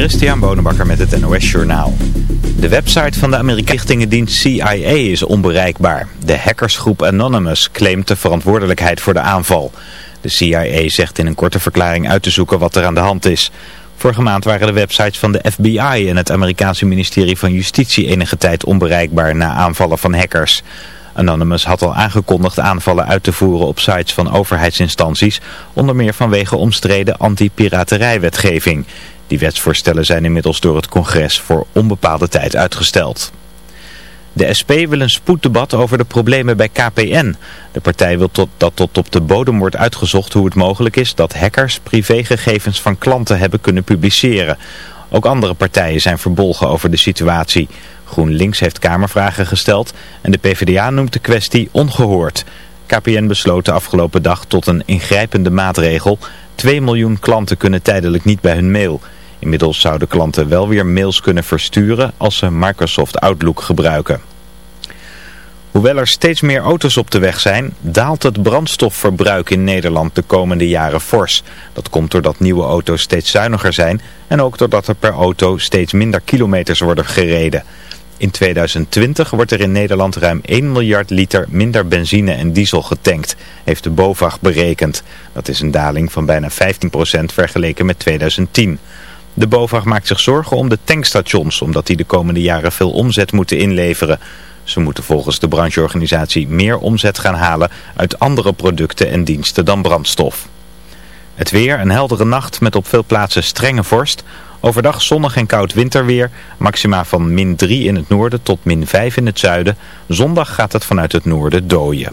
Christian Bonenbakker met het NOS Journaal. De website van de Amerikaanse CIA is onbereikbaar. De hackersgroep Anonymous claimt de verantwoordelijkheid voor de aanval. De CIA zegt in een korte verklaring uit te zoeken wat er aan de hand is. Vorige maand waren de websites van de FBI en het Amerikaanse ministerie van Justitie enige tijd onbereikbaar na aanvallen van hackers. Anonymous had al aangekondigd aanvallen uit te voeren op sites van overheidsinstanties, onder meer vanwege omstreden anti-piraterijwetgeving. Die wetsvoorstellen zijn inmiddels door het congres voor onbepaalde tijd uitgesteld. De SP wil een spoeddebat over de problemen bij KPN. De partij wil tot, dat tot op de bodem wordt uitgezocht hoe het mogelijk is dat hackers privégegevens van klanten hebben kunnen publiceren. Ook andere partijen zijn verbolgen over de situatie. GroenLinks heeft Kamervragen gesteld en de PvdA noemt de kwestie ongehoord. KPN besloot de afgelopen dag tot een ingrijpende maatregel. 2 miljoen klanten kunnen tijdelijk niet bij hun mail. Inmiddels zouden klanten wel weer mails kunnen versturen als ze Microsoft Outlook gebruiken. Hoewel er steeds meer auto's op de weg zijn, daalt het brandstofverbruik in Nederland de komende jaren fors. Dat komt doordat nieuwe auto's steeds zuiniger zijn en ook doordat er per auto steeds minder kilometers worden gereden. In 2020 wordt er in Nederland ruim 1 miljard liter minder benzine en diesel getankt, heeft de BOVAG berekend. Dat is een daling van bijna 15% vergeleken met 2010. De BOVAG maakt zich zorgen om de tankstations, omdat die de komende jaren veel omzet moeten inleveren. Ze moeten volgens de brancheorganisatie meer omzet gaan halen uit andere producten en diensten dan brandstof. Het weer, een heldere nacht met op veel plaatsen strenge vorst. Overdag zonnig en koud winterweer. Maxima van min 3 in het noorden tot min 5 in het zuiden. Zondag gaat het vanuit het noorden dooien.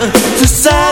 to side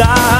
acreditar.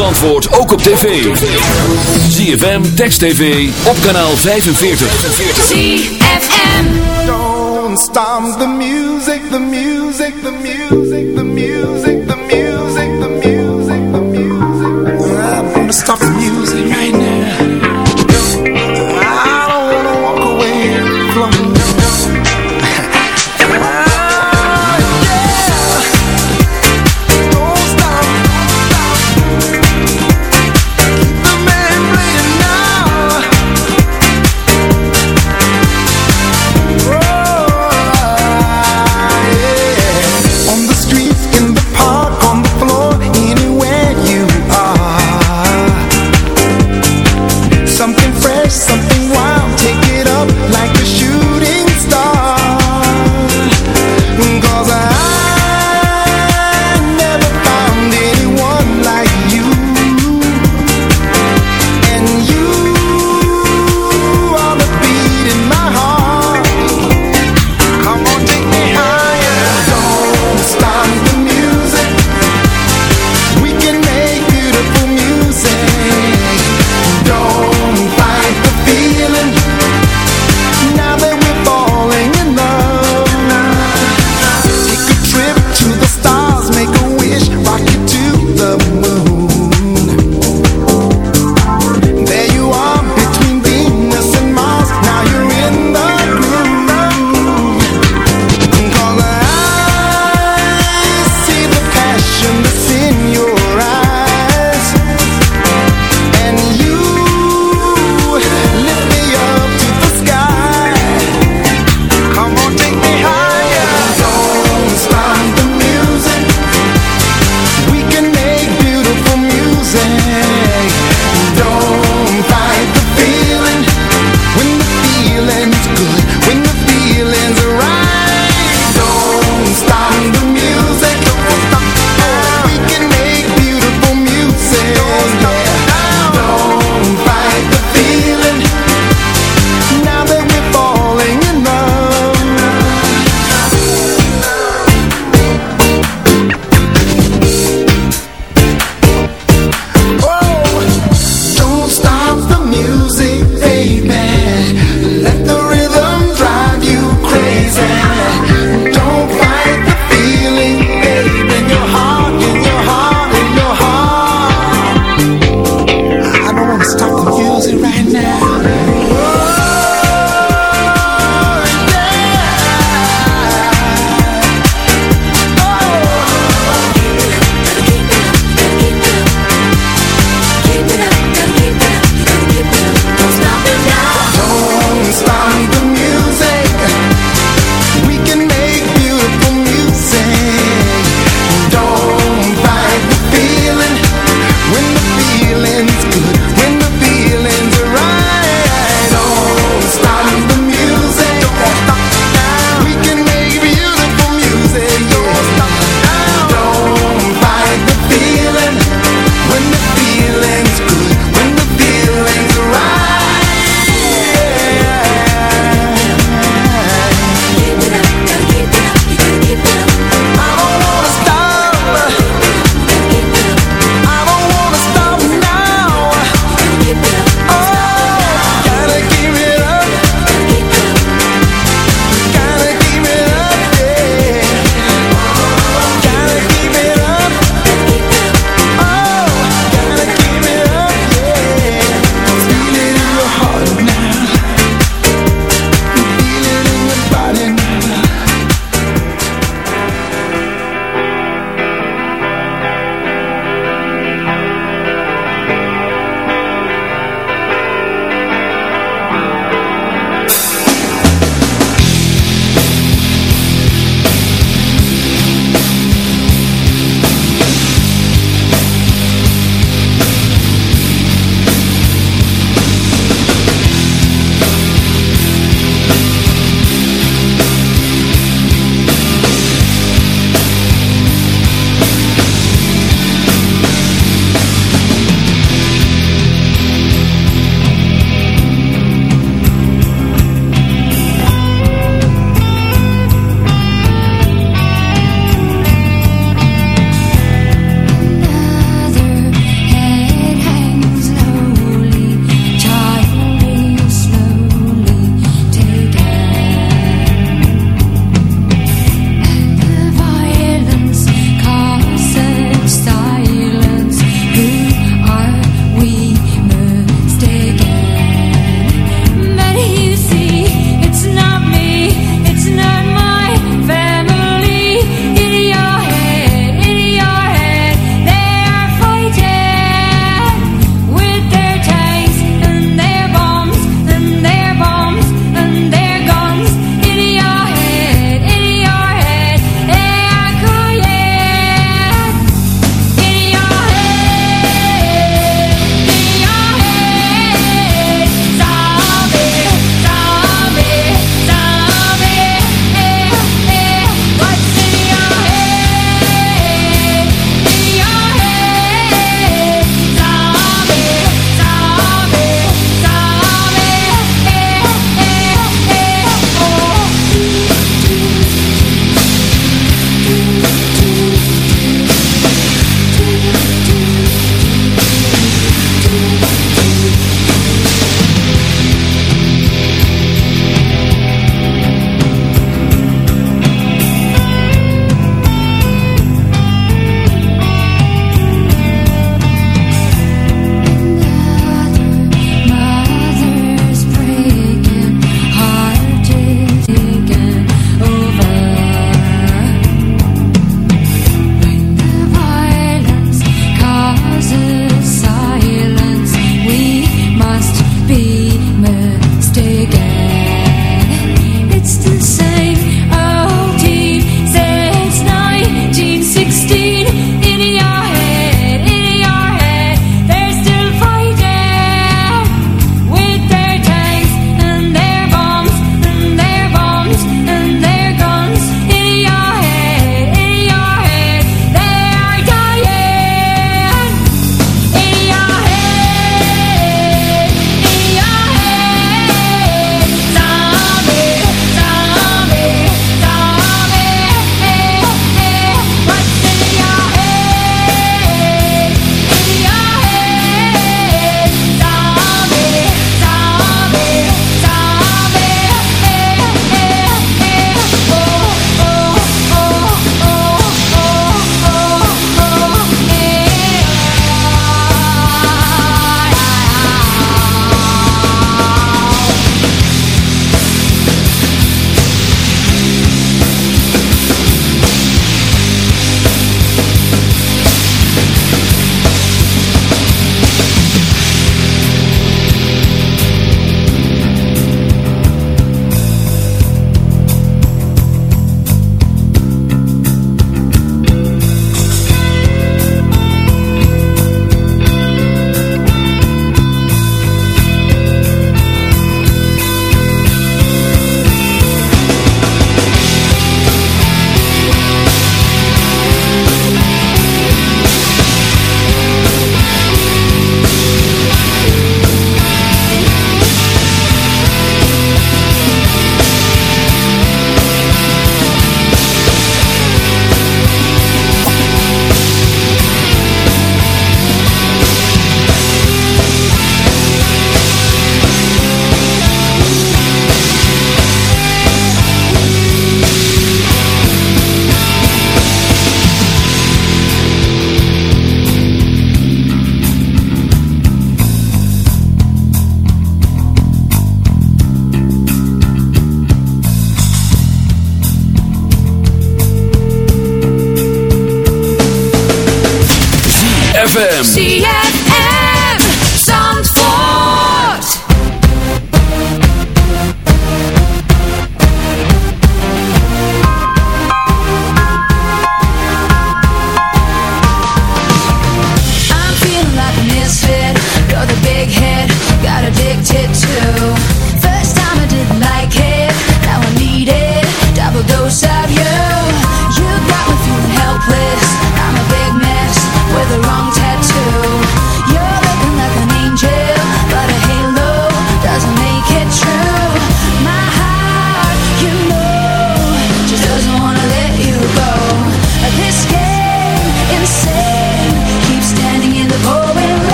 Antwoord ook op tv. ZFM, Text TV, op kanaal 45. ZFM. Don't stop the music.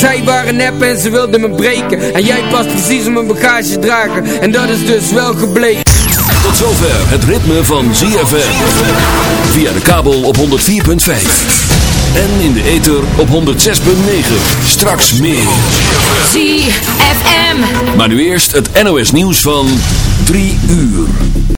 zij waren nep en ze wilden me breken En jij past precies op mijn bagage dragen En dat is dus wel gebleken Tot zover het ritme van ZFM. Via de kabel op 104.5. En in de ether op 106.9. Straks meer. ZFM. Maar nu eerst het NOS nieuws van 3 uur.